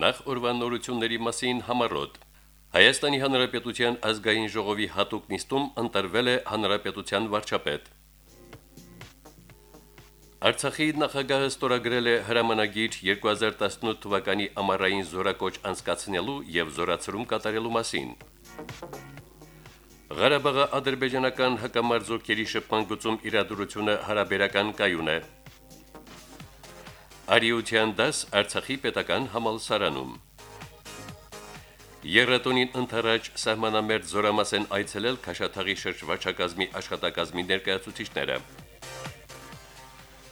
Նախ օրվանորությունների մասին համարոտ Հայաստանի Հանրապետության ազգային ժողովի հատուկ նիստում ընտրվել է հանրապետության վարչապետ։ Արցախի նախագահը ստորագրել է հրամանագիր 2018 թվականի ամառային զորակոչ անցկացնելու եւ զորացրում կատարելու մասին։ Ղարաբաղի ադրբեջանական հակամարձությունների շփման գծում իրադրությունը հարաբերական կայուն է։ Արիության դաս Արցախի պետական համալսարանում։ Երատոնին ընթരാճ սահմանամերձ զորամաս են այցելել Քաշաթաղի շրջվարչակազմի աշխատակազմի ներկայացուցիչները։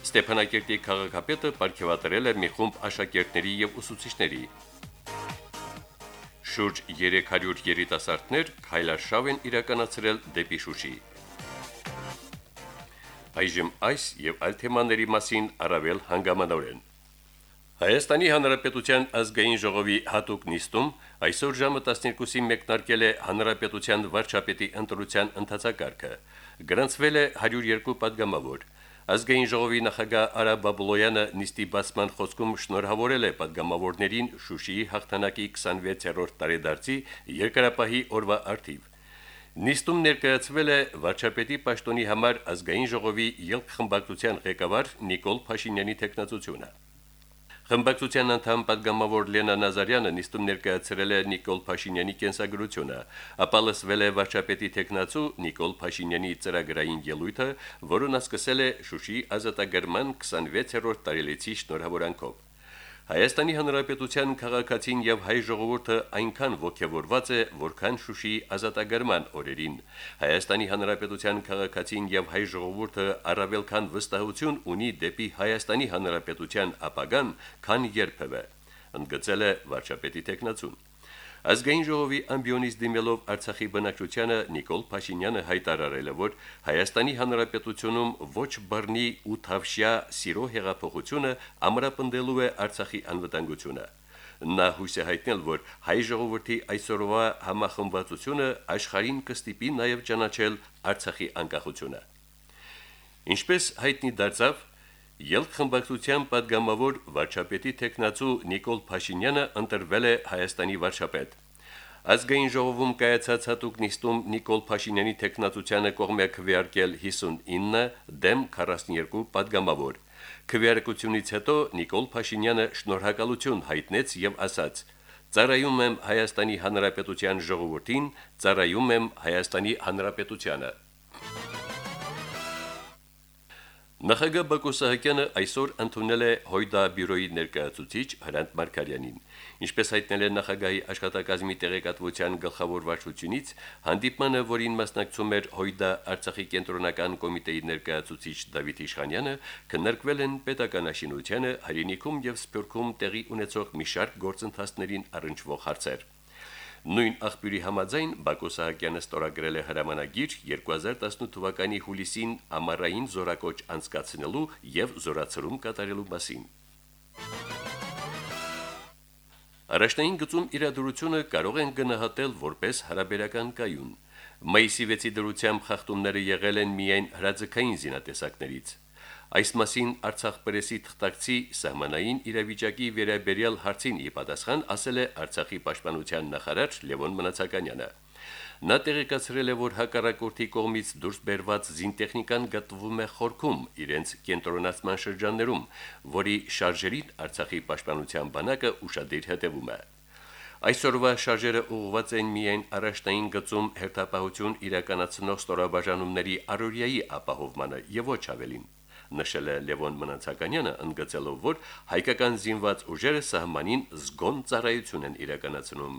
Ստեփանակերտի քաղաքապետը ապարգևատրել է մի խումբ աշակերտների եւ ուսուցիչների։ Շուրջ 300 երիտասարդներ քայլարշավ են իրականացրել դեպի Շուշի։ Այժմ այս եւ այլ թեմաների մասին առավել հանգամանորեն։ Հայաստանի Հանրապետության ազգային ժողովի հատուկ նիստում այսօր ժամը 12-ին մեկնարկել է Հանրապետության վարչապետի ընտրության ընթացակարգը։ Գրանցվել է 102 падգամավոր։ Ազգային ժողովի նախագահ Արա Բաբլոյանը նիստի բացման խոսքում շնորհավորել է падգամավորներին Շուշիի հաղթանակի 26-րդ տարեդարձի երկրապահի օրվա արդիվ։ Նիստում ներկայացվել է վարչապետի պաշտոնի համար ազգային ժողովի ելք խմբակցության ղեկավար Նիկոլ Փաշինյանի տեխնացությունը։ Խմբակցության անդամ падգամավոր Լենա Նազարյանը նիստում ներկայացրել է Նիկոլ Փաշինյանի կենսագրությունը, ապա լսվել է վարչապետի տեխնացու Նիկոլ Փաշինյանի ծրագրային ելույթը, որը նա սկսել է Շուշի ազատագրման 26-րդ տարելիցի շնորհավորանքով։ Հայաստանի Հանրապետության քաղաքացին եւ հայ ժողովուրդը այնքան ողջավորված է, որքան Շուշիի ազատագրման օրերին։ Հայաստանի Հանրապետության քաղաքացին եւ հայ ժողովուրդը առավել քան վստահություն ունի դեպի Հայաստանի Հանրապետության ապագան, քան երբևէ։ Ընդգծել է վարչապետի տեխնացուն։ Ազգային ժողովի ամբիոնից դիմելով Արցախի բնակչությանը Նիկոլ Փաշինյանը հայտարարել է, որ Հայաստանի Հանրապետությունում ոչ բռնի ու թավշյա սիրո հեղափոխությունը ամրապնդելու է Արցախի անվտանգությունը։ Նա հույս է հայտնել, որ հայ ժողովրդի այսօրվա համախմբվածությունը աշխարհին կստիպի նաև ճանաչել Արցախի անկախությունը։ Ինչպես հայտնի դարձավ, Ելք խմբակցության падգամավոր վարչապետի տեխնացու Նիկոլ Փաշինյանը ընտրվել է Հայաստանի վարչապետ։ Ազգային ժողովում կայացած հատուկ նիստում Նիկոլ Փաշինյանի տեխնացությանը կողմ է քվեարկել 59 դեմ 42 падգամավոր։ Քվեարկությունից հետո Նիկոլ Փաշինյանը շնորհակալություն հայտնեց եւ ասաց. «Ծառայում եմ Հայաստանի Հանրապետության ժողովրդին, ծառայում եմ Հայաստանի Հանրապետությանը»։ Նախագահ Բակո Սահակյանը այսօր ընդունել է Հույդա բյուրոյի ներկայացուցիչ Հրանտ Մարկարյանին։ Ինչպես հայտնել է նախագահի աշխատակազմի տեղեկատվության գլխավոր վարչությունից, հանդիպմանը, որին մասնակցում էր Հույդա Արցախի կենտրոնական կոմիտեի ներկայացուցիչ Դավիթ Իշխանյանը, քննարկվել են պետական աշինությանը, հայրենիքում եւ Սփյուռքում տեղի ունեցող մի շարք գործընթացներին առնչվող հարցեր։ Նույն աղբյուրի համաձայն Բակո Սահակյանը ստորագրել է հրամանագիր 2018 թվականի հուլիսին ամառային զորակոչ անցկացնելու եւ զորացրում կատարելու մասին։ Առաջնային գծում իրադրությունը կարող են գնահատել որպես հարաբերական կայուն։ Մայիսի 6-ի դրությամբ խախտումները եղել են միայն հրաձգային զինատեսակներից։ Այս մասին Արցախ պրեսի թղթակցի սահմանային իրավիճակի վերաբերյալ հարցին ի պատասխան ասել է Արցախի պաշտպանության նախարար Լևոն Մնացականյանը։ Նա տեղեկացրել է, որ հակառակորդի կողմից դուրս բերված զինտեխնիկան գտնվում է խորքում իրենց կենտրոնացման շրջաններում, որի շարժերին Արցախի պաշտպանության բանակը ուշադիր հետևում է։ Այսօրվա շարժերը ուղղված են միայն առաջնային գծում հերթապահություն իրականացնող ստորաբաժանումների առօրյայի ապահովմանը եւ ոչ ավելին նշել է Լևոն Մնացականյանը, ընդգծելով, որ հայկական զինված ուժերը սահմանին զգոն ծառայություն են իրականացնում։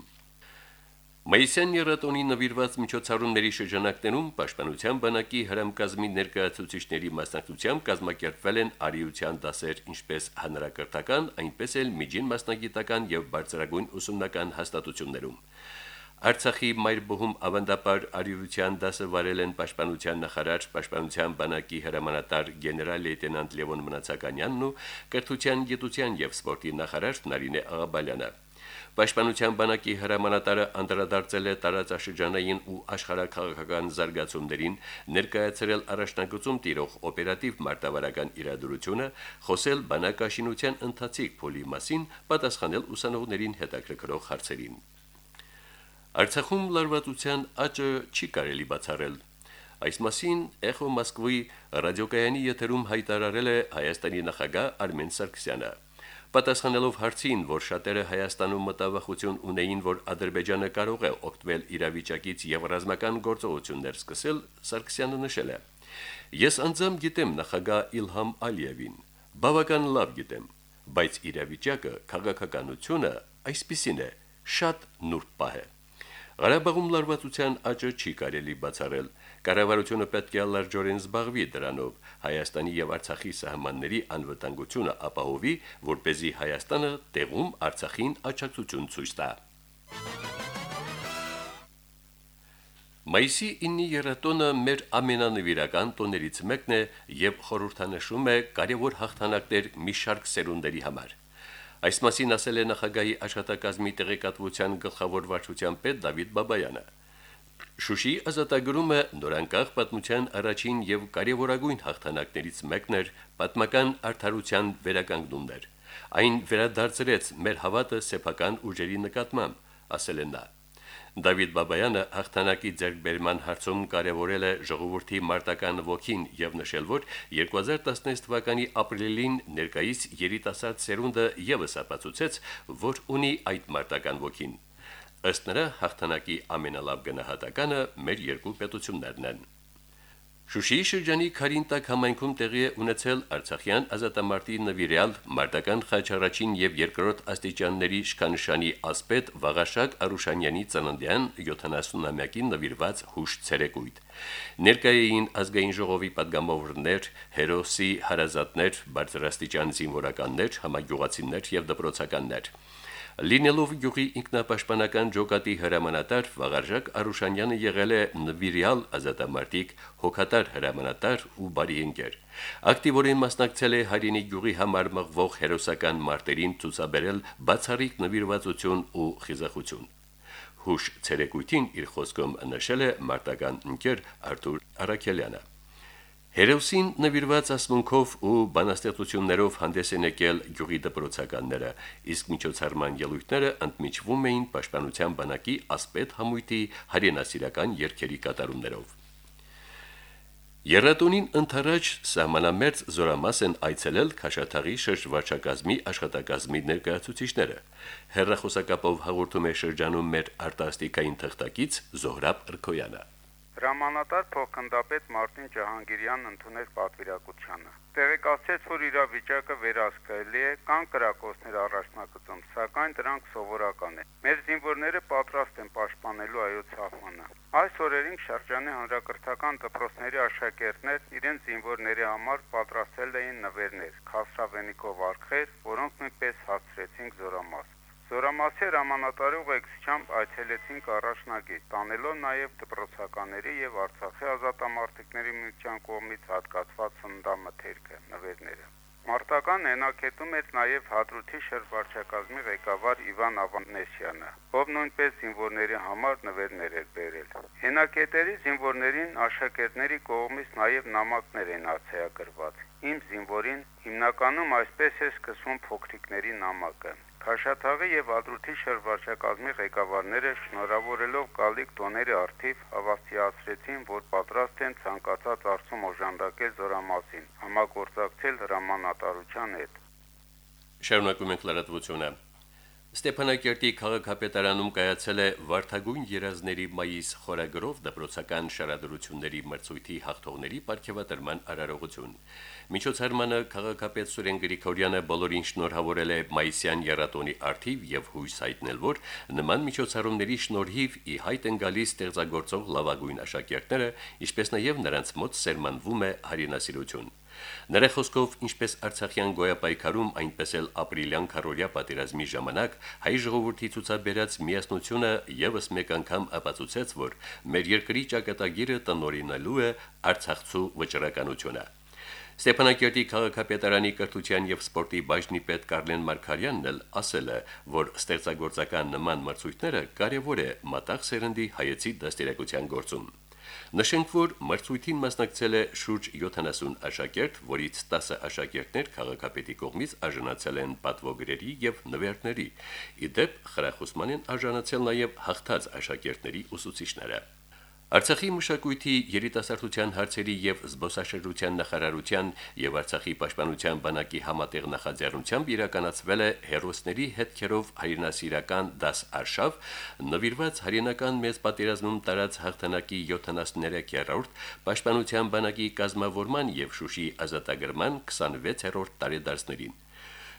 Մայիսյան երատոնի նվիրված միջոցառումների շրջանակներում Պաշտպանության բանակի հրամկազմի ներկայացուցիչների մասնակցությամբ կազմակերպվել են արիության դասեր, ինչպես հանրակրթական, այնպես էլ միջին մասնագիտական եւ բարձրագույն ուսումնական հաստատություններում։ Արցախի մայրբոհում ավանդապար արիության դասը վարել են պաշտպանության նախարար, պաշտպանության բանակի հրամանատար գեներալ լեյտենանտ Լևոն Մնացականյանն ու կրթության, գիտության եւ սպորտի նախարար Նարինե Աղաբալյանը։ Պաշտպանության բանակի հրամանատարը անդրադարձել է տարածաշրջանային ու աշխարհակաղակական զարգացումներին, ներկայացրել առաջնագծում տիրող օպերատիվ մարտավարական իրադրությունը, խոսել բանակաշինության ընթացիկ փոլի մասին, պատասխանել ուսանողներին հետաքրքրող հարցերին։ Արցախում լարվածության աճը չի կարելի բացառել։ Այս մասին Էխո Մոսկվայի ռադիոկայանի եթերում հայտարարել է Հայաստանի նախագահ Արմեն Սարգսյանը։ Պատասխանելով հարցին, որ շատերը Հայաստանում մտավախություն ունեին, որ Ադրբեջանը կարող է օգտվել իրավիճակից եւ ռազմական գործողություններ սկսել, Սարգսյանը նշել է. Ես անձամբ գիտեմ նախագահ Իլհամ Ալիևին, բավական լավ գիտեմ, բայց իրավիճակը, քաղաքականությունը այսպիսին է, շատ նուրբ պահ է։ Ղարաբաղում լարվածության աճը չի կարելի բացառել։ Կառավարությունը պետք է լրջորեն զբաղվի դրանով, Հայաստանի եւ Արցախի սահմանների անվտանգությունը ապահովի, որ เป զի Հայաստանը տեղում Արցախին աջակցություն ցույց տա։ Մայիսի 9-ի երաթոնը մեր ամենանվիրական տոներից մեկն է եւ խորհրդանշում է կարևոր հաղթանակներ մի շարք սերունդերի համար։ Այս մասին ասել է նախագահի աշխատակազմի տեղեկատվության գլխավոր վարչության պետ Դավիթ Բաբայանը։ Շուշի ազատագրումը նորանկախ պատմության առաջին եւ կարևորագույն հաղթանակներից մեկն էր պատմական արդարության վերականգնումներ։ Այն վերադարձրեց մեր հավատը սեփական ուժերի նկատմամբ, ասել են նա։ Դավիթ Բաբայանը հաղթանակի ձեռքբերման հարցում կարևորել է ժողովրդի մարտական ոգին եւ նշել, որ 2016 թվականի ապրիլին ներկայիս երիտասարդ սերունդը եւս ապացուցեց, որ ունի այդ մարտական ոգին։ Ըստ նրա հաղթանակի ամենալավ գնահատականը մեր երկու պետություններն են։ Շուշիի շրջանի Խարինտակ համայնքում տեղի է ունեցել Արցախյան ազատամարտի նվիրյալ մարտական խաչառաջին եւ երկրորդ աստիճանների շքանշանի ասպետ Վաղաշակ Արուշանյանի ծննդյան 70-ամյակին նվիրված հուշ ցերեկույթ։ Ներկայեին ազգային ժողովի падգամավորներ, հերոսի հարազատներ, բարձրաստիճան զինվորականներ, համագյուղացիներ եւ դպրոցականներ։ Լինելով գյուղի ինքնապաշտպանական ջոկատի հրամանատար Վաղարժակ Արուշանյանը եղել է նվիրյալ ազատամարտիկ, հոգատար հրամանատար ու բարի ընկեր։ Ակտիվորեն մասնակցել է Հարինի գյուղի համար մղվող հերոսական մարտերին ցուցաբերել բացառիկ նվիրվածություն ու խիզախություն։ Հուշ ցերեկույթին իր խոսքում նշել է մարտական ընկեր Արտուր Արաքելյանը։ Հերոսին նվիրված ասմունքով ու բանաստեղծություններով հանդես են եկել գյուղի դպրոցականները, իսկ միջոցառման ելույթները ընդմիջվում էին Պաշտպանության բանակի ասպետ համույթի հայրենասիրական երգերի կատարումներով։ Երատոնին ընթരാճ սահմանամերձ զորամաս են այցելել Խաշաթաղի շրջվարչակազմի աշխատակազմի ներկայացուցիչները։ Հերրախոսակապով հաղորդում է շրջանում մեր արտասթիկային թղթակից Զոհրաբ Ըրքոյանը։ Հրամանատար փոխգնդապետ Մարտին Ջահանգիրյանն ընդունել պատվիրակությանը։ Տեղեկացրեց, որ իրավիճակը վերահսկելի է, կան կրակոցներ առաջնակցում, սակայն դրանք սովորական են։ Մեր զինվորները պատրաստ են պաշտպանելու այոց սահմանը։ Այս օրերին շրջանի հանրակրթական դպրոցների աշակերտներ իրենց զինվորների համար պատրաստել էին նվերներ, քասրավենիկով արխեր, որոնք նույնպես հասցրեցինք զորամաս։ Զորամասի հրամանատարի ուղեկցությամբ այցելեցինք առաջնագիծ, տանելով նաև դպրոցականների եւ Արցախի ազատամարտիկների միության կողմից հատկացված սննդամթերքը, նվերները։ Մարտական հենակետում էր նաև Հադրութի շրջվարչակազմի ղեկավար Իվան Ավանեսյանը, ով նույնպես զինվորների համար նվերներ էր բերել։ Հենակետերի զինվորներին աշակերտների կողմից նաև նամակներ են արձեագրված։ Իմ զինվորին հիմնականում այսպես է սկսվում փոքրիկների նամակը։ Քաշաթաղի եւ Ադրութի շրջվարչակազմի ղեկավարները շնորհավորելով գալիք տոների արթիվ հավաստիացրեցին, որ պատրաստ են ցանկացած արցում օժանդակել զորամասին, համագործակցել հրամանատարության հետ։ Շարունակում ենք լրատվությունը։ Ստեփանակերտի քաղաքապետարանում կայացել է Վարդագույն երազների մայիս խորագրով դպրոցական շարադրությունների մրցույթի հաղթողների ապարքեվատրման արարողություն։ Միջոցառմանը քաղաքապետ Սուրեն Գրիգորյանը բոլորին շնորհավորել է մայիսյան երաթոնի արթիվ եւ հույս հայտնել, որ նման միջոցառումների շնորհիվ ի հայտ են գալիս ստեղծագործող լավագույն աշակերտները, ինչպես նաեւ նրանց մոտ սերմանվում է հարինասիրություն։ Նրա խոսքով, ինչպես Արցախյան գոյապայքարում, այնպես էլ ապրիլյան քարորյա պատերազմի ժամանակ հայ ժողովրդի ցուցաբերած միասնությունը եւս մեկ անգամ ապացուցեց, որ մեր երկրի ճակատագիրը տնորինելու է Արցախցու վճռականությունը։ Ստեփանակերտի քաղաքապետարանի կրթության եւ սպորտի բաժնի պետ Կարլեն Մարկարյանն էլ ասել է, որ ստեղծագործական նման մրցույթները կարևոր է մտաղ սերնդի հայեցի դաստիարակության գործում։ Նշենք, որ մրցույթին մասնակցել է շուրջ 70 աշակերտ, որից 10 աշակերտներ քաղաքապետի կողմից արժանացել են պատվոգրերի եւ նվերների։ Իդեպ խրախուսման են արժանացել նաեւ հաղթած աշակերտների ուսուցիչները։ Արցախի մշակույթի երիտասարդության հարցերի եւ զբոսաշրջության նախարարության եւ Արցախի պաշտպանության բանակի համատեղ նախաձեռնությամբ իրականացվել է հերոսների հետքերով հայրենասիրական դաս արշավ նվիրված հայրենական մեծ պատերազմում տարած հաղթանակի 73-րդ պաշտպանության բանակի կազմավորման եւ Շուշի ազատագրման 26-րդ տարեդարձներին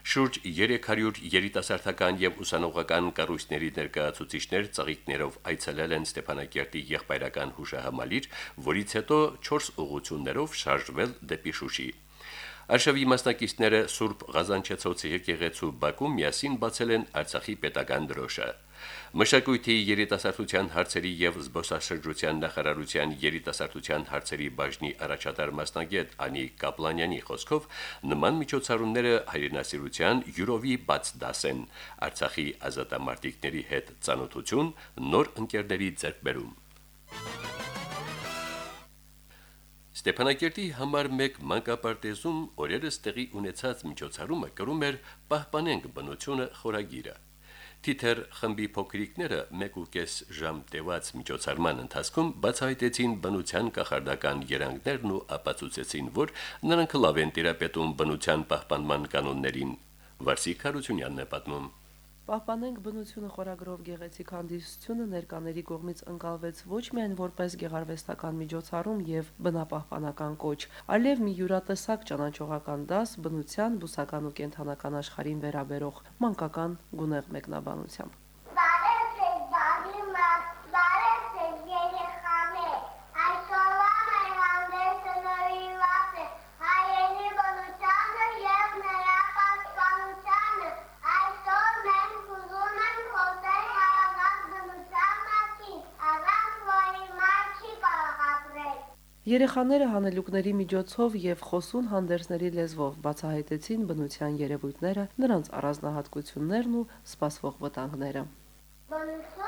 շուրջ 300 երիտասարդական եւ ուսանողական կառույցների ներկայացուցիչներ ծաղիկներով այցելել են Ստեփանակերտի եղբայրական հուշահամալիր, որից հետո 4 ուղություններով շարժվել դեպի Շուշի։ Արշավի մասնակիցները Սուրբ Ղազանչեցոցի եկեղեցու Բաքում միասին բացել են Արցախի պետական դրոշը։ Մշակույթի երիտասարդության հարցերի եւ զբոսաշրջության նախարարության երիտասարդության հարցերի բաժնի առաջատար մասնագետ Անի Կապլանյանի խոսքով նման միջոցառումները հայրենասիրության յուրովի բաց դաս են Արցախի ազատամարտիկների հետ ծանոթություն, նոր ընկերների ձեռքբերում։ Ստեփանակերտի համար 1 մանկապարտեզում օրերս տեղի ունեցած միջոցառումը կրում էր պահպանենք բնությունը խորագիրը։ Թիթեր խմբի փոքրիկները 1.5 ժամ տևած միջոցառման ընթացքում բացահայտեցին բնության կախարդական երանգներն ու ապացուցեցին, որ նրանք լավ են տիրապետում բնության պահպանման կանոններին։ Վարսիկ Հարությունյանն է պատմում. Պահպանենք բնությունը խորագրով գեղեցիկ հանդիսությունը ներկաների կողմից ընկալվեց ոչ միայն որպես գեղարվեստական միջոցառում եւ բնապահպանական կոչ, այլև մի յուրատեսակ ճանաչողական դաս բնության, բուսական ու կենթանական աշխարհին վերաբերող մանկական գունեղ մեկնաբանությամբ։ Երեխաները հանելուկների միջոցով եւ խոսուն հանդերձների լեզվով բացահայտեցին բնության երևույթները, նրանց առանձնահատկություններն ու սպասվող վտանգները։ Բնությունը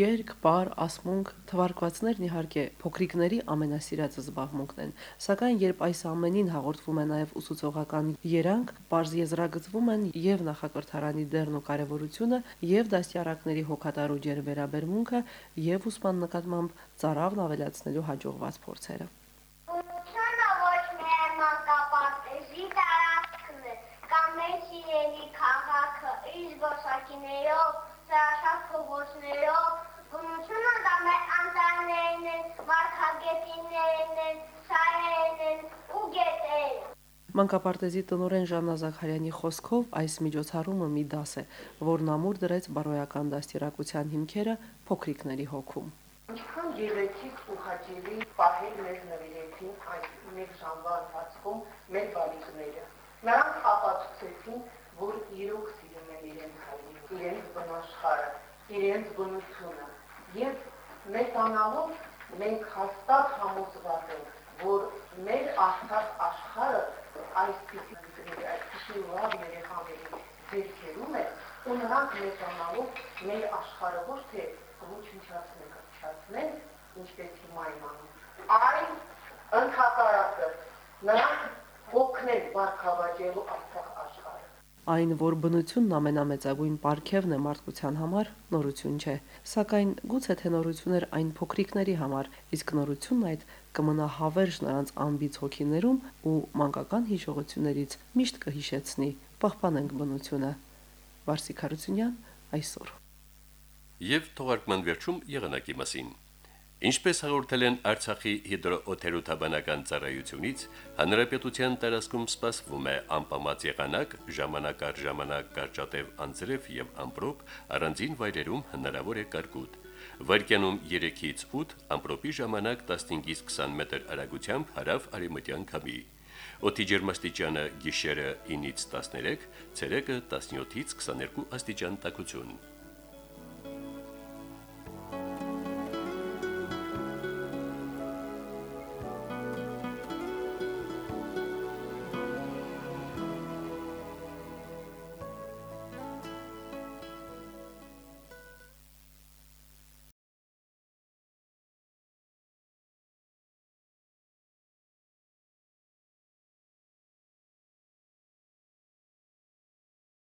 Երկ, բար, ասմունք, թվարկվածներն իհարկե փոքրիկների ամենասիրածը զբաղմունքն են, սակայն երբ այս ամենին հաղորդվում է նաև ուսուցողական երանգ, բարձ եզրագծվում են եւ նախակրթարանի դերն ու կարեւորությունը, եւ դաստիարակների հոգատար ու ջերմերաբերմունքը, եւ ուսման նկատմամբ ծարավն ավելացնելու հաջողված փորձերը։ իր զբոսակիներով հրաշավ փողոցներով, բնությունը դա մեր անտառներն են, մարգագետիններն են, սայերն են ու գետերը։ Մանկապարտեզի տնօրեն Ժաննա Զաքարյանի խոսքով այս միջոցառումը մի դաս է, որն ամուր դրեց բարոյական դաստիարակության հիմքերը փոքրիկների հոգում։ Ինչքան գեղեցիկ ու հաճելի պահեր մեր նվիրեցին այս մեկ ժամվա ընթացքում մեր բալիկները։ Նրանք ապացուցեցին, որ իրոք սիրում են իրենց հայրենիքը իրենց բնաշխարը, իրենց բնությունը եւ մեծանալով մենք հաստատ համոզված ենք, որ մեր արդար աշխարհը այսպիսի այսպիսի լավ երեխաների ձեռքերում է ու նրանք մեծանալով մեր աշխարհը ոչ թե ոչնչացնեն, կչացնեն, ինչպես հիմա իմանում, այլ ընդհակառակը նրանք հոգնել բարգավաճելու Արցախ Այն, որ բնությունն ամենամեծագույն պարգևն է մարդկության համար, նորություն չէ, սակայն գուցե թե նորություններ այն փոքրիկների համար, իսկ նորությունն այդ կմնա հավերժ նրանց անբիծ հոգիներում ու մանկական հիշողություններից միշտ կհիշեցնի. պահպանենք բնությունը։ Վարսիկ Հարությունյան այսօր։ Եվ թողարկման վերջում եղանակի մասին։ Ինչպես հաղորդել են Արցախի հիդրոօթերոթաբանական ծառայությունից, հանրապետության տարածքում սպասվում է անպամած եղանակ, ժամանակ առ ժամանակ կարճատև անձրև եւ ամպրոպ, առանձին վայրերում հնարավոր է կարկուտ։ Վարկյանում 3-ից 8, ամպրոպի ժամանակ 15-ից 20 մետր արագությամբ հարավ արևմտյան քամի։ Օդի ջերմաստիճանը գիշերը 9-ից 13, ցերեկը 17-ից 22 աստիճան տաքություն։